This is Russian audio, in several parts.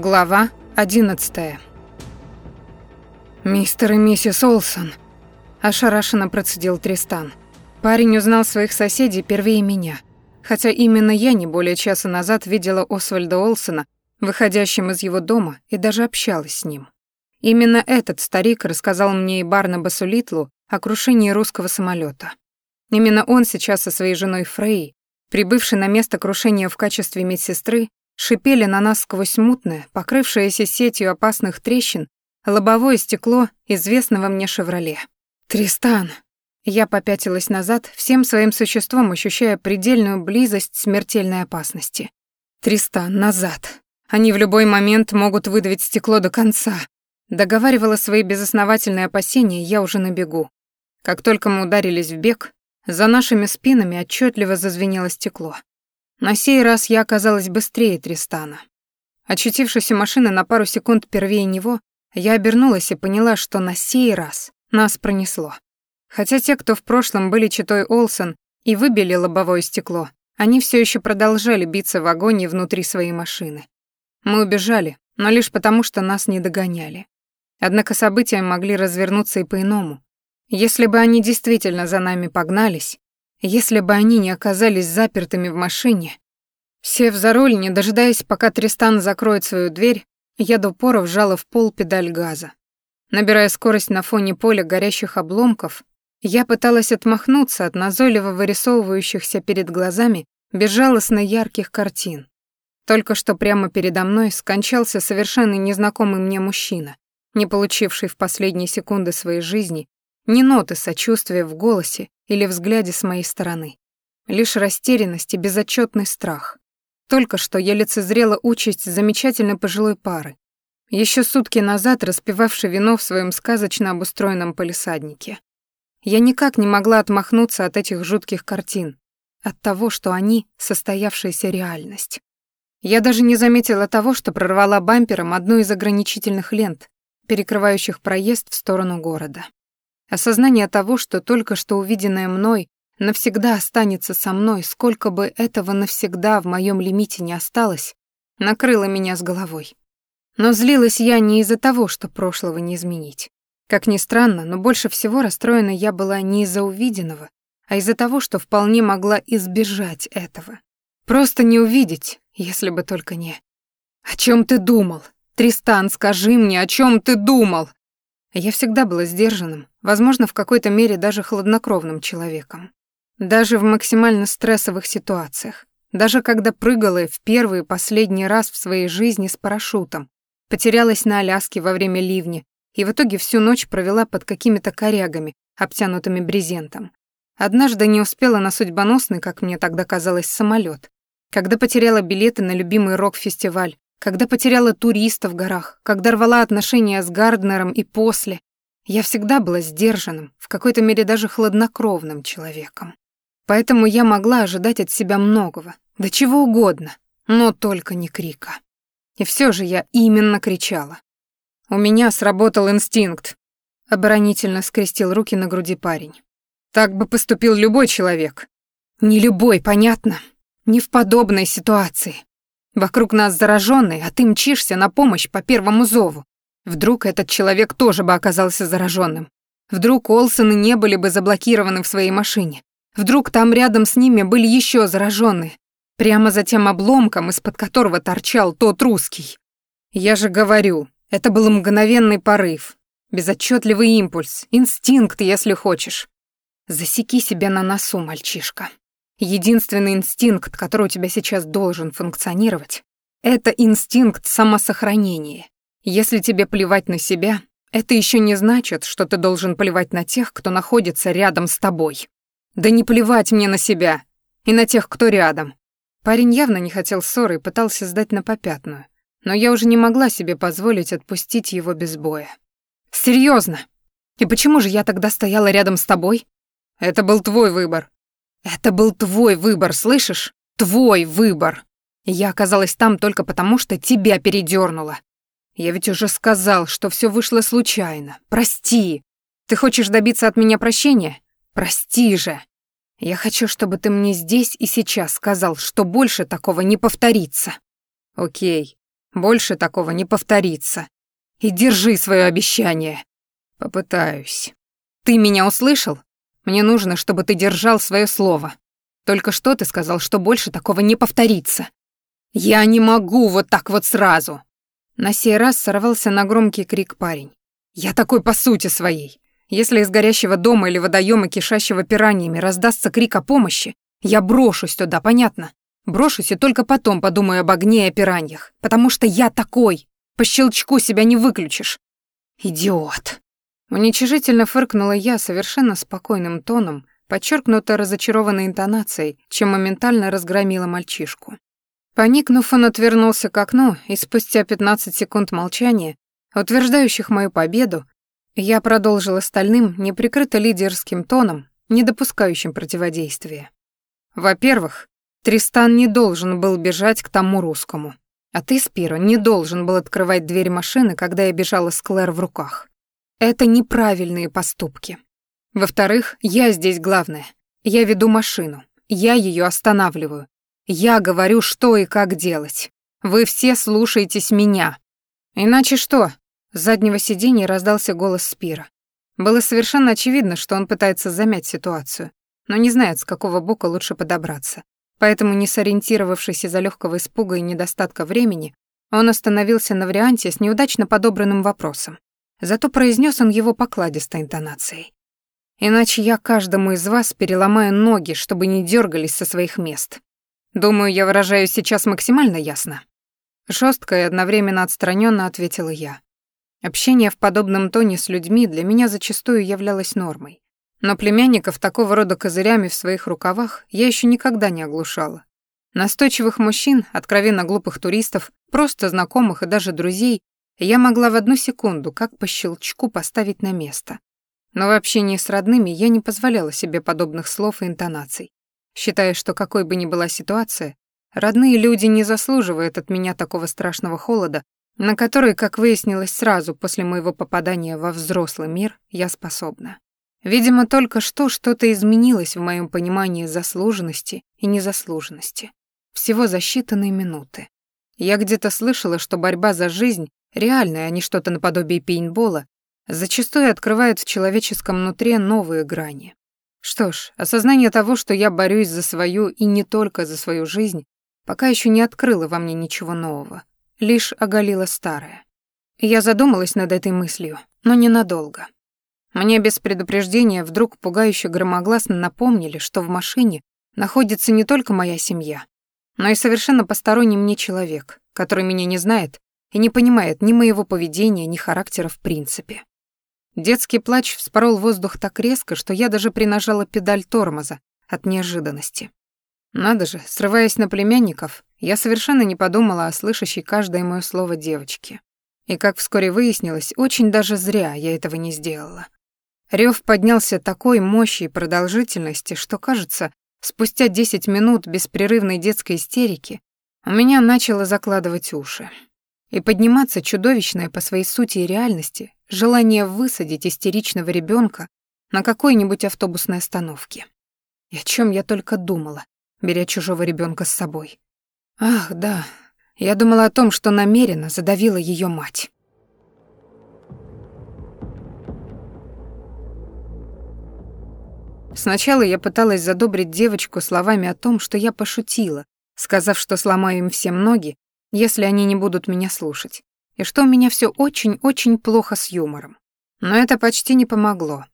Глава 11. Мистер и миссис Олсон, ошарашенно процедил Тристан. Парень узнал своих соседей первее меня, хотя именно я не более часа назад видела Освальда Олсона, выходящим из его дома, и даже общалась с ним. Именно этот старик рассказал мне и Барнабасу Литлу о крушении русского самолета. Именно он сейчас со своей женой Фрей, прибывшей на место крушения в качестве медсестры, шипели на нас сквозь мутное, покрывшееся сетью опасных трещин, лобовое стекло известного мне «Шевроле». «Тристан!» Я попятилась назад, всем своим существом ощущая предельную близость смертельной опасности. «Тристан, назад! Они в любой момент могут выдавить стекло до конца!» Договаривала свои безосновательные опасения, я уже на бегу. Как только мы ударились в бег, за нашими спинами отчетливо зазвенело стекло. На сей раз я оказалась быстрее Тристана. Очутившись у машины на пару секунд первее него, я обернулась и поняла, что на сей раз нас пронесло. Хотя те, кто в прошлом были читой Олсон и выбили лобовое стекло, они все еще продолжали биться в агонии внутри своей машины. Мы убежали, но лишь потому, что нас не догоняли. Однако события могли развернуться и по-иному. Если бы они действительно за нами погнались, если бы они не оказались запертыми в машине, сев за руль, не дожидаясь, пока Тристан закроет свою дверь, я до упора вжала в пол педаль газа. Набирая скорость на фоне поля горящих обломков, я пыталась отмахнуться от назойливо вырисовывающихся перед глазами безжалостно ярких картин. Только что прямо передо мной скончался совершенно незнакомый мне мужчина, не получивший в последние секунды своей жизни ни ноты сочувствия в голосе или взгляде с моей стороны. Лишь растерянность и безотчетный страх. Только что я лицезрела участь замечательной пожилой пары, еще сутки назад распивавшей вино в своем сказочно обустроенном полисаднике. Я никак не могла отмахнуться от этих жутких картин, от того, что они — состоявшаяся реальность. Я даже не заметила того, что прорвала бампером одну из ограничительных лент, перекрывающих проезд в сторону города. Осознание того, что только что увиденное мной навсегда останется со мной, сколько бы этого навсегда в моем лимите не осталось, накрыло меня с головой. Но злилась я не из-за того, что прошлого не изменить. Как ни странно, но больше всего расстроена я была не из-за увиденного, а из-за того, что вполне могла избежать этого. Просто не увидеть, если бы только не. «О чем ты думал? Тристан, скажи мне, о чем ты думал?» Я всегда была сдержанным, возможно, в какой-то мере даже хладнокровным человеком. Даже в максимально стрессовых ситуациях. Даже когда прыгала в первый и последний раз в своей жизни с парашютом, потерялась на Аляске во время ливня и в итоге всю ночь провела под какими-то корягами, обтянутыми брезентом. Однажды не успела на судьбоносный, как мне тогда казалось, самолет. Когда потеряла билеты на любимый рок-фестиваль, когда потеряла туриста в горах, когда рвала отношения с Гарднером и после, я всегда была сдержанным, в какой-то мере даже хладнокровным человеком. Поэтому я могла ожидать от себя многого, да чего угодно, но только не крика. И все же я именно кричала. У меня сработал инстинкт. Оборонительно скрестил руки на груди парень. Так бы поступил любой человек. Не любой, понятно. Не в подобной ситуации. Вокруг нас зараженные, а ты мчишься на помощь по первому зову. Вдруг этот человек тоже бы оказался зараженным. Вдруг Олсоны не были бы заблокированы в своей машине. Вдруг там рядом с ними были еще зараженные. Прямо за тем обломком, из-под которого торчал тот русский. Я же говорю, это был мгновенный порыв. Безотчетливый импульс, инстинкт, если хочешь. Засеки себя на носу, мальчишка. Единственный инстинкт, который у тебя сейчас должен функционировать, это инстинкт самосохранения. Если тебе плевать на себя, это еще не значит, что ты должен плевать на тех, кто находится рядом с тобой. Да не плевать мне на себя и на тех, кто рядом. Парень явно не хотел ссоры и пытался сдать на попятную, но я уже не могла себе позволить отпустить его без боя. Серьезно? И почему же я тогда стояла рядом с тобой? Это был твой выбор. Это был твой выбор, слышишь? Твой выбор. Я оказалась там только потому, что тебя передёрнуло. Я ведь уже сказал, что всё вышло случайно. Прости. Ты хочешь добиться от меня прощения? Прости же. Я хочу, чтобы ты мне здесь и сейчас сказал, что больше такого не повторится. Окей. Больше такого не повторится. И держи свое обещание. Попытаюсь. Ты меня услышал? Мне нужно, чтобы ты держал свое слово. Только что ты сказал, что больше такого не повторится. Я не могу вот так вот сразу. На сей раз сорвался на громкий крик парень. Я такой по сути своей. Если из горящего дома или водоема, кишащего пираньями, раздастся крик о помощи, я брошусь туда, понятно? Брошусь и только потом подумаю об огне и о пираньях, потому что я такой. По щелчку себя не выключишь. Идиот. Уничижительно фыркнула я совершенно спокойным тоном, подчеркнуто разочарованной интонацией, чем моментально разгромила мальчишку. Поникнув, он отвернулся к окну, и спустя 15 секунд молчания, утверждающих мою победу, я продолжил остальным, неприкрыто лидерским тоном, не допускающим противодействия. Во-первых, Тристан не должен был бежать к тому русскому. А ты, Спиро, не должен был открывать дверь машины, когда я бежала с Клэр в руках. Это неправильные поступки. Во-вторых, я здесь главная. Я веду машину. Я ее останавливаю. Я говорю, что и как делать. Вы все слушаетесь меня. Иначе что? С заднего сиденья раздался голос Спира. Было совершенно очевидно, что он пытается замять ситуацию но не знает, с какого бока лучше подобраться. Поэтому, не сориентировавшись из-за легкого испуга и недостатка времени, он остановился на варианте с неудачно подобранным вопросом. Зато произнес он его покладистой интонацией. «Иначе я каждому из вас переломаю ноги, чтобы не дергались со своих мест. Думаю, я выражаюсь сейчас максимально ясно». Жестко и одновременно отстраненно ответила я. Общение в подобном тоне с людьми для меня зачастую являлось нормой. Но племянников такого рода козырями в своих рукавах я еще никогда не оглушала. Настойчивых мужчин, откровенно глупых туристов, просто знакомых и даже друзей я могла в одну секунду, как по щелчку, поставить на место. Но в общении с родными я не позволяла себе подобных слов и интонаций, считая, что какой бы ни была ситуация, родные люди не заслуживают от меня такого страшного холода, на который, как выяснилось сразу после моего попадания во взрослый мир, я способна. Видимо, только что что-то изменилось в моем понимании заслуженности и незаслуженности. Всего за считанные минуты. Я где-то слышала, что борьба за жизнь, реальная, а не что-то наподобие пейнтбола, зачастую открывает в человеческом нутре новые грани. Что ж, осознание того, что я борюсь за свою и не только за свою жизнь, пока еще не открыло во мне ничего нового, лишь оголило старое. Я задумалась над этой мыслью, но ненадолго. Мне без предупреждения вдруг пугающе громогласно напомнили, что в машине находится не только моя семья, но и совершенно посторонний мне человек, который меня не знает и не понимает ни моего поведения, ни характера в принципе. Детский плач вспорол воздух так резко, что я даже принажала педаль тормоза от неожиданности. Надо же, срываясь на племянников, я совершенно не подумала о слышащей каждое мое слово девочке. И, как вскоре выяснилось, очень даже зря я этого не сделала. Рев поднялся такой мощи и продолжительности, что, кажется, спустя десять минут беспрерывной детской истерики у меня начало закладывать уши. И подниматься чудовищное по своей сути и реальности желание высадить истеричного ребенка на какой-нибудь автобусной остановке. И о чем я только думала, беря чужого ребенка с собой. Ах, да, я думала о том, что намеренно задавила ее мать. Сначала я пыталась задобрить девочку словами о том, что я пошутила, сказав, что сломаю им все ноги, если они не будут меня слушать, и что у меня все очень-очень плохо с юмором. Но это почти не помогло.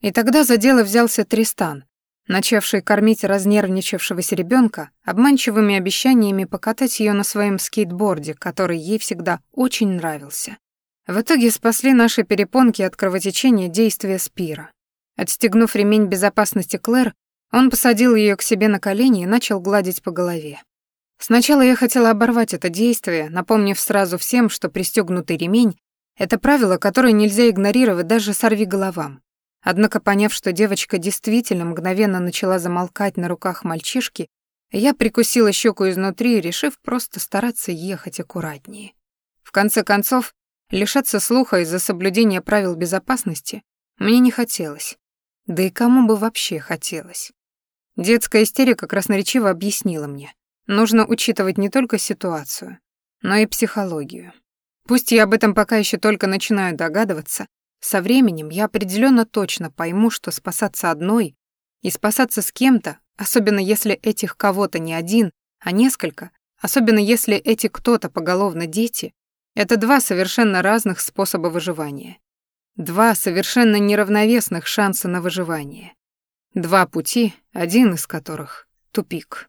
И тогда за дело взялся Тристан, начавший кормить разнервничавшегося ребенка обманчивыми обещаниями покатать ее на своем скейтборде, который ей всегда очень нравился. В итоге спасли наши перепонки от кровотечения действия спира. Отстегнув ремень безопасности Клэр, он посадил ее к себе на колени и начал гладить по голове. Сначала я хотела оборвать это действие, напомнив сразу всем, что пристегнутый ремень — это правило, которое нельзя игнорировать даже сорви головам. Однако, поняв, что девочка действительно мгновенно начала замолкать на руках мальчишки, я прикусила щеку изнутри, решив просто стараться ехать аккуратнее. В конце концов, лишаться слуха из-за соблюдения правил безопасности мне не хотелось. Да и кому бы вообще хотелось? Детская истерика красноречиво объяснила мне. Нужно учитывать не только ситуацию, но и психологию. Пусть я об этом пока еще только начинаю догадываться, со временем я определенно точно пойму, что спасаться одной и спасаться с кем-то, особенно если этих кого-то не один, а несколько, особенно если эти кто-то поголовно дети, это два совершенно разных способа выживания. Два совершенно неравновесных шанса на выживание. Два пути, один из которых — тупик.